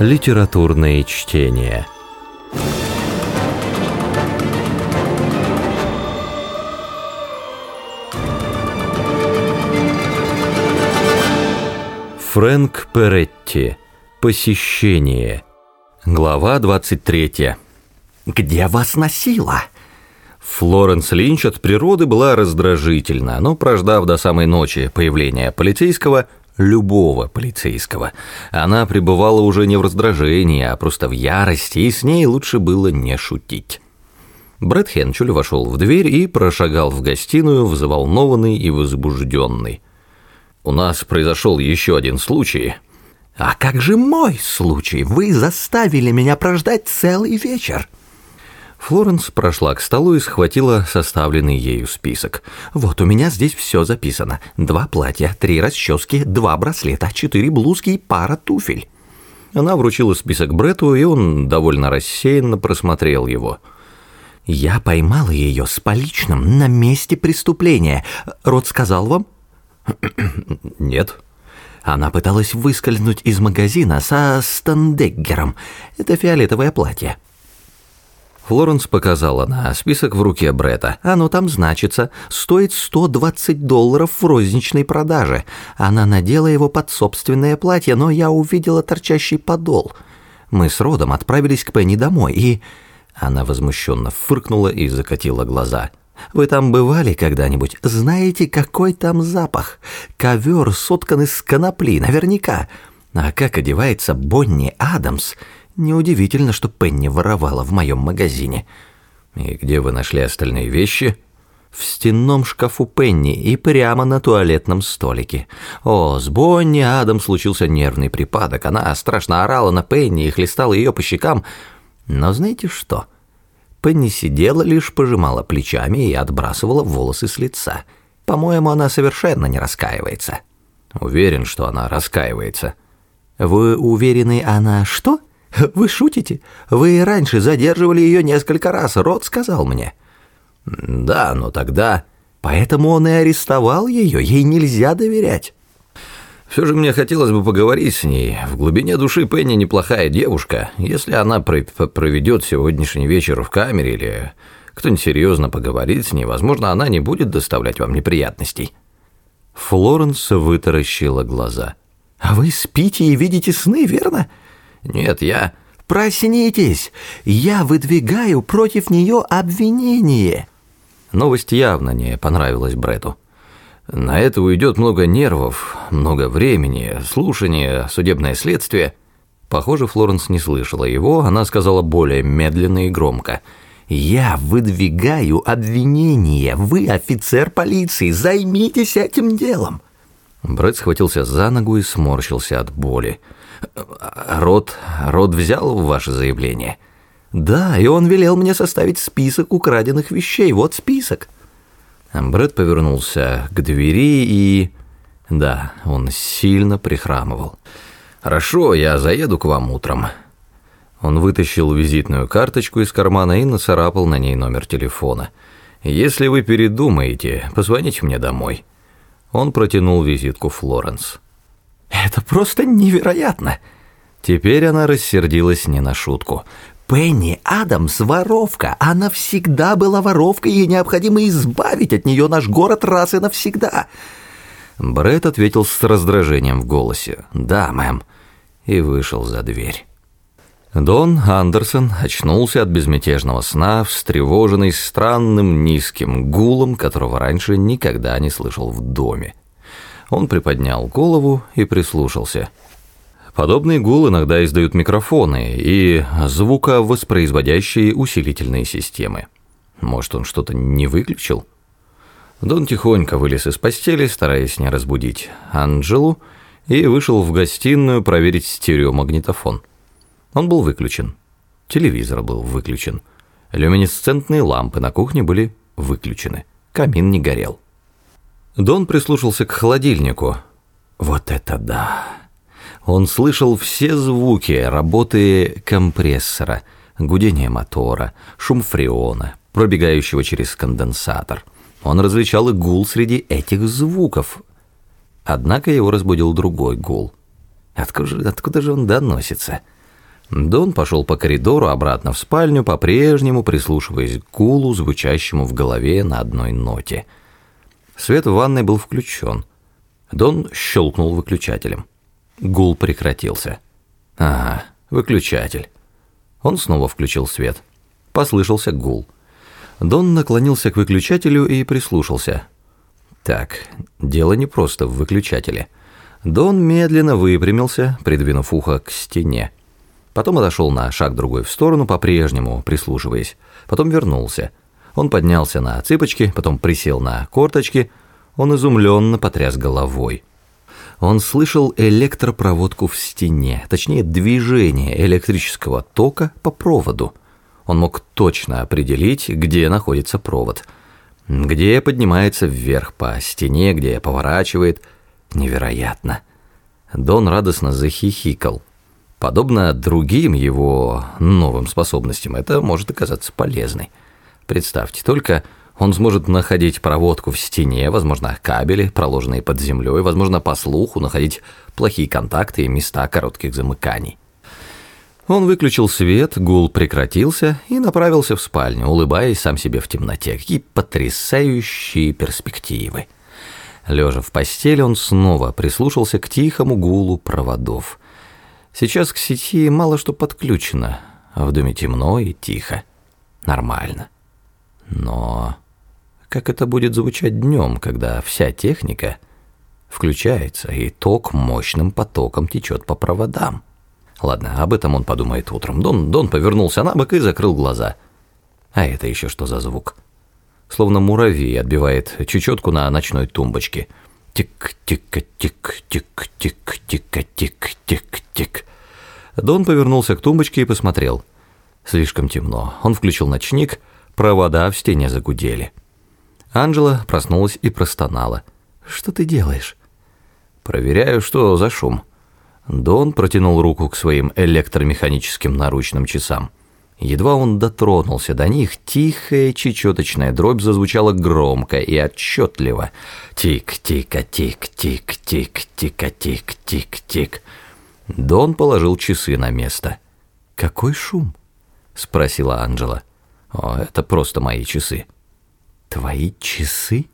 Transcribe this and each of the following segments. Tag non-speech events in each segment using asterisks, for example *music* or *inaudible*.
Литературные чтения. Фрэнк Перетти. Посещение. Глава 23. «Где вас носило?» Флоренс Линч от природы была раздражительна, но, прождав до самой ночи появления полицейского, любого полицейского, она пребывала уже не в раздражении, а просто в ярости, и с ней лучше было не шутить. Брэд Хенчуль вошел в дверь и прошагал в гостиную, взволнованный и возбужденный. «У нас произошел еще один случай», «А как же мой случай? Вы заставили меня прождать целый вечер!» Флоренс прошла к столу и схватила составленный ею список. «Вот у меня здесь все записано. Два платья, три расчески, два браслета, четыре блузки и пара туфель». Она вручила список Брету, и он довольно рассеянно просмотрел его. «Я поймала ее с поличным на месте преступления. Рот сказал вам?» *clears throat* «Нет». Она пыталась выскользнуть из магазина со Стандеггером. Это фиолетовое платье. Флоренс показала на список в руке Брета. Оно там значится. Стоит 120 долларов в розничной продаже. Она надела его под собственное платье, но я увидела торчащий подол. Мы с Родом отправились к Пенни домой, и... Она возмущенно фыркнула и закатила глаза. Вы там бывали когда-нибудь? Знаете, какой там запах? Ковер соткан из конопли, наверняка. А как одевается Бонни Адамс? Неудивительно, что Пенни воровала в моем магазине. И где вы нашли остальные вещи? В стенном шкафу Пенни и прямо на туалетном столике. О, с Бонни Адамс случился нервный припадок. Она страшно орала на Пенни и хлестала ее по щекам. Но знаете что? Пенни сидела лишь, пожимала плечами и отбрасывала волосы с лица. По-моему, она совершенно не раскаивается. Уверен, что она раскаивается. Вы уверены, она что? *laughs* Вы шутите? Вы и раньше задерживали ее несколько раз, Рот сказал мне. Да, но тогда... Поэтому он и арестовал ее, ей нельзя доверять. Все же мне хотелось бы поговорить с ней. В глубине души Пенни неплохая девушка. Если она проведет сегодняшний вечер в камере или кто-нибудь серьезно поговорит с ней, возможно, она не будет доставлять вам неприятностей. Флоренс вытаращила глаза. «А вы спите и видите сны, верно?» «Нет, я...» «Проснитесь! Я выдвигаю против нее обвинение!» Новость явно не понравилась Брету. На это уйдет много нервов, много времени, слушание, судебное следствие. Похоже, Флоренс не слышала его, она сказала более медленно и громко. «Я выдвигаю обвинение. Вы офицер полиции. Займитесь этим делом». Брэд схватился за ногу и сморщился от боли. «Рот, Рот взял ваше заявление?» «Да, и он велел мне составить список украденных вещей. Вот список». Брэд повернулся к двери и... Да, он сильно прихрамывал. «Хорошо, я заеду к вам утром». Он вытащил визитную карточку из кармана и нацарапал на ней номер телефона. «Если вы передумаете, позвоните мне домой». Он протянул визитку Флоренс. «Это просто невероятно!» Теперь она рассердилась не на шутку. Пенни Адамс воровка. Она всегда была воровкой, и необходимо избавить от нее наш город раз и навсегда. Брэд ответил с раздражением в голосе. «Да, мэм», и вышел за дверь. Дон Андерсон очнулся от безмятежного сна, встревоженный странным низким гулом, которого раньше никогда не слышал в доме. Он приподнял голову и прислушался. Подобный гул иногда издают микрофоны и звуковоспроизводящие усилительные системы. Может, он что-то не выключил? Дон тихонько вылез из постели, стараясь не разбудить Анджелу, и вышел в гостиную проверить стереомагнитофон. Он был выключен. Телевизор был выключен. Люминесцентные лампы на кухне были выключены. Камин не горел. Дон прислушался к холодильнику. Вот это да! Он слышал все звуки работы компрессора, гудение мотора, шум фреона, пробегающего через конденсатор. Он различал и гул среди этих звуков. Однако его разбудил другой гул. Откуда, откуда же он доносится? Дон пошел по коридору обратно в спальню, по-прежнему прислушиваясь к гулу, звучащему в голове на одной ноте. Свет в ванной был включен. Дон щелкнул выключателем. Гул прекратился. Ага, выключатель. Он снова включил свет. Послышался гул. Дон наклонился к выключателю и прислушался. Так, дело не просто в выключателе. Дон медленно выпрямился, придвинув ухо к стене. Потом отошел на шаг другой в сторону, по-прежнему прислушиваясь. Потом вернулся. Он поднялся на цыпочки, потом присел на корточки. Он изумленно потряс головой. Он слышал электропроводку в стене, точнее движение электрического тока по проводу. Он мог точно определить, где находится провод. Где поднимается вверх по стене, где поворачивает. Невероятно. Дон радостно захихикал. Подобно другим его новым способностям, это может оказаться полезной. Представьте только, он сможет находить проводку в стене, возможно, кабели, проложенные под землей, возможно, по слуху находить плохие контакты и места коротких замыканий. Он выключил свет, гул прекратился и направился в спальню, улыбаясь сам себе в темноте. Какие потрясающие перспективы. Лежа в постели, он снова прислушался к тихому гулу проводов. Сейчас к сети мало что подключено, а в доме темно и тихо. Нормально. Но как это будет звучать днем, когда вся техника включается и ток мощным потоком течет по проводам? Ладно, об этом он подумает утром. Дон, Дон повернулся на бок и закрыл глаза. А это еще что за звук? Словно муравей отбивает чечетку на ночной тумбочке – Тик-тик-тик-тик-тик-тик-тик-тик. Дон повернулся к тумбочке и посмотрел. Слишком темно. Он включил ночник, провода в стене загудели. Анжела проснулась и простонала. «Что ты делаешь?» «Проверяю, что за шум». Дон протянул руку к своим электромеханическим наручным часам. Едва он дотронулся до них, тихая чечеточная дробь зазвучала громко и отчетливо. Тик-тика-тик-тик-тик-тика-тик-тик-тик. Дон положил часы на место. «Какой шум?» — спросила Анжела. «О, это просто мои часы». «Твои часы?»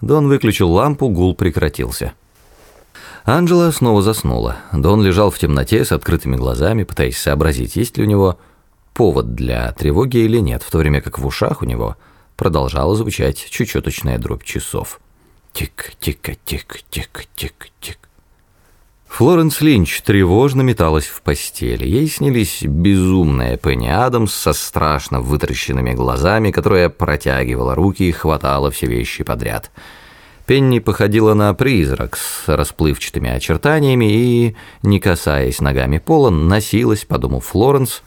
Дон выключил лампу, гул прекратился. Анжела снова заснула. Дон лежал в темноте с открытыми глазами, пытаясь сообразить, есть ли у него повод для тревоги или нет, в то время как в ушах у него продолжала звучать чечеточная дробь часов. Тик-тик-тик-тик-тик-тик. Флоренс Линч тревожно металась в постели. Ей снились безумная Пенни Адамс со страшно вытаращенными глазами, которая протягивала руки и хватала все вещи подряд. Пенни походила на призрак с расплывчатыми очертаниями и, не касаясь ногами пола, носилась, по дому Флоренс,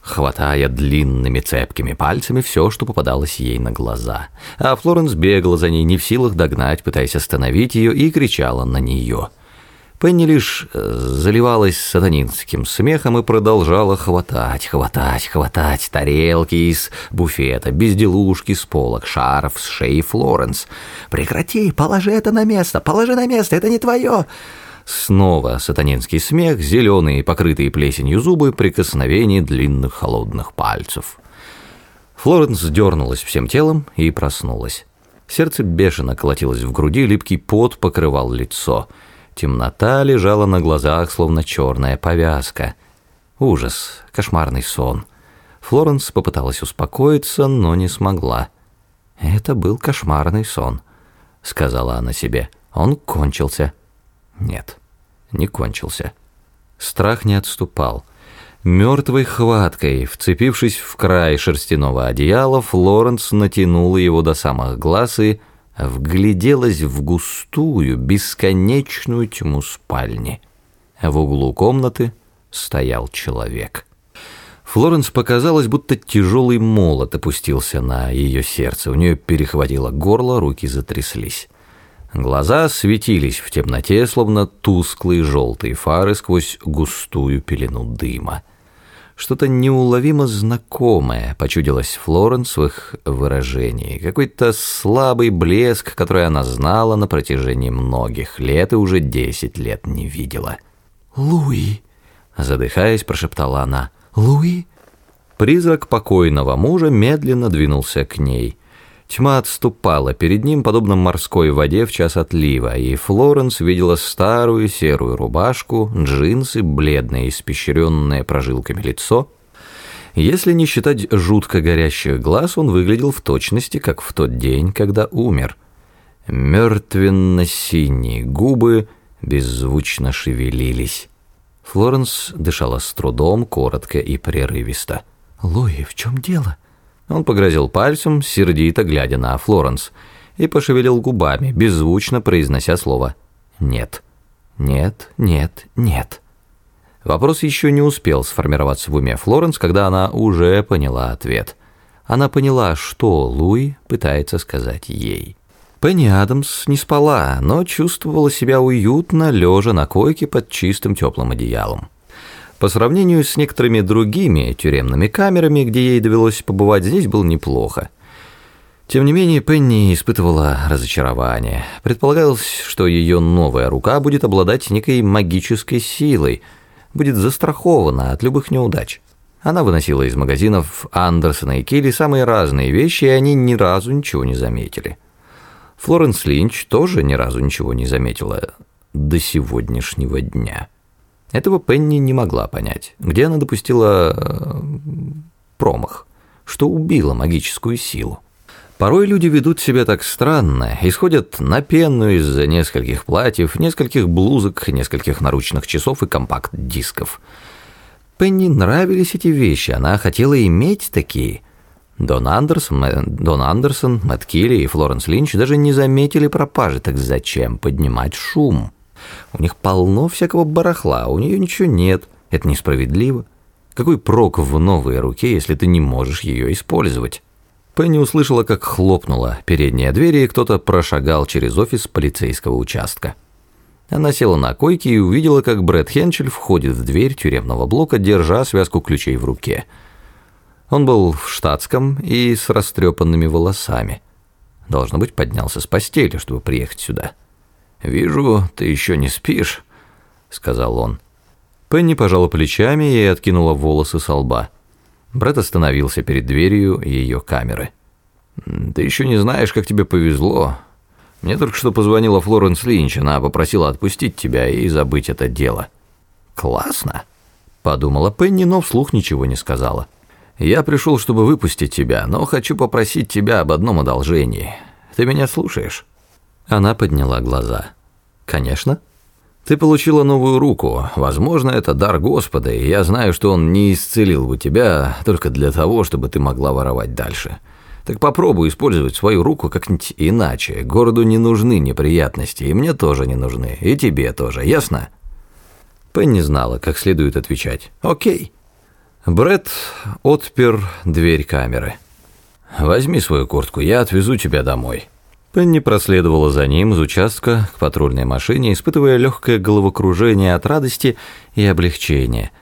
хватая длинными цепкими пальцами все, что попадалось ей на глаза. А Флоренс бегала за ней, не в силах догнать, пытаясь остановить ее, и кричала на нее. Пенни лишь э, заливалась сатанинским смехом и продолжала хватать, хватать, хватать тарелки из буфета, безделушки с полок, шарф с шеи Флоренс. «Прекрати, положи это на место, положи на место, это не твое!» Снова сатанинский смех, зеленые, покрытые плесенью зубы, прикосновение длинных холодных пальцев. Флоренс дернулась всем телом и проснулась. Сердце бешено колотилось в груди, липкий пот покрывал лицо. Темнота лежала на глазах, словно черная повязка. Ужас, кошмарный сон. Флоренс попыталась успокоиться, но не смогла. «Это был кошмарный сон», — сказала она себе. «Он кончился». Нет, не кончился. Страх не отступал. Мертвой хваткой, вцепившись в край шерстяного одеяла, Флоренс натянула его до самых глаз и вгляделась в густую, бесконечную тьму спальни. В углу комнаты стоял человек. Флоренс показалось, будто тяжелый молот опустился на ее сердце. У нее перехватило горло, руки затряслись. Глаза светились в темноте, словно тусклые желтые фары сквозь густую пелену дыма. Что-то неуловимо знакомое почудилось Флоренс в их выражении. Какой-то слабый блеск, который она знала на протяжении многих лет и уже десять лет не видела. «Луи!» — Задыхаясь, прошептала она. «Луи?» Призрак покойного мужа медленно двинулся к ней. Тьма отступала перед ним, подобно морской воде в час отлива, и Флоренс видела старую серую рубашку, джинсы, бледное, испещренное прожилками лицо. Если не считать жутко горящих глаз, он выглядел в точности, как в тот день, когда умер. Мертвенно-синие губы беззвучно шевелились. Флоренс дышала с трудом, коротко и прерывисто. «Луи, в чем дело?» Он погрозил пальцем, сердито глядя на Флоренс, и пошевелил губами, беззвучно произнося слово «нет». «Нет, нет, нет». Вопрос еще не успел сформироваться в уме Флоренс, когда она уже поняла ответ. Она поняла, что Луи пытается сказать ей. Пенни Адамс не спала, но чувствовала себя уютно, лежа на койке под чистым теплым одеялом. По сравнению с некоторыми другими тюремными камерами, где ей довелось побывать, здесь было неплохо. Тем не менее, Пенни испытывала разочарование. Предполагалось, что ее новая рука будет обладать некой магической силой, будет застрахована от любых неудач. Она выносила из магазинов Андерсона и Келли самые разные вещи, и они ни разу ничего не заметили. Флоренс Линч тоже ни разу ничего не заметила до сегодняшнего дня. Этого Пенни не могла понять, где она допустила э, промах, что убило магическую силу. Порой люди ведут себя так странно, исходят на пену из-за нескольких платьев, нескольких блузок, нескольких наручных часов и компакт-дисков. Пенни нравились эти вещи, она хотела иметь такие. Дон Андерсон, Дон Андерсон, Мэтт Килли и Флоренс Линч даже не заметили пропажи, так зачем поднимать шум? У них полно всякого барахла, а у нее ничего нет. Это несправедливо. Какой прок в новой руке, если ты не можешь ее использовать? Пенни услышала, как хлопнула передняя дверь, и кто-то прошагал через офис полицейского участка. Она села на койке и увидела, как Брэд Хенчель входит в дверь тюремного блока, держа связку ключей в руке. Он был в штатском и с растрепанными волосами. Должно быть, поднялся с постели, чтобы приехать сюда. «Вижу, ты еще не спишь», — сказал он. Пенни пожала плечами и откинула волосы со лба. Брэд остановился перед дверью ее камеры. «Ты еще не знаешь, как тебе повезло. Мне только что позвонила Флоренс Линч, она попросила отпустить тебя и забыть это дело». «Классно», — подумала Пенни, но вслух ничего не сказала. «Я пришел, чтобы выпустить тебя, но хочу попросить тебя об одном одолжении. Ты меня слушаешь?» Она подняла глаза. «Конечно». «Ты получила новую руку. Возможно, это дар Господа, и я знаю, что он не исцелил бы тебя только для того, чтобы ты могла воровать дальше. Так попробуй использовать свою руку как-нибудь иначе. Городу не нужны неприятности, и мне тоже не нужны, и тебе тоже, ясно?» Пенни знала, как следует отвечать. «Окей». Бред отпер дверь камеры. «Возьми свою куртку, я отвезу тебя домой». Пенни проследовала за ним из участка к патрульной машине, испытывая легкое головокружение от радости и облегчения.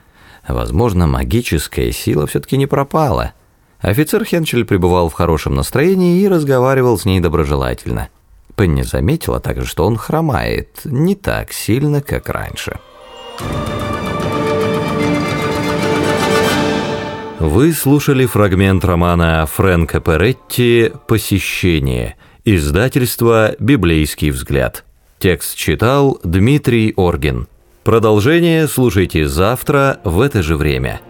Возможно, магическая сила все-таки не пропала. Офицер Хенчель пребывал в хорошем настроении и разговаривал с ней доброжелательно. Пенни заметила также, что он хромает не так сильно, как раньше. Вы слушали фрагмент романа Фрэнка Перетти «Посещение», Издательство «Библейский взгляд». Текст читал Дмитрий Оргин. Продолжение слушайте завтра в это же время.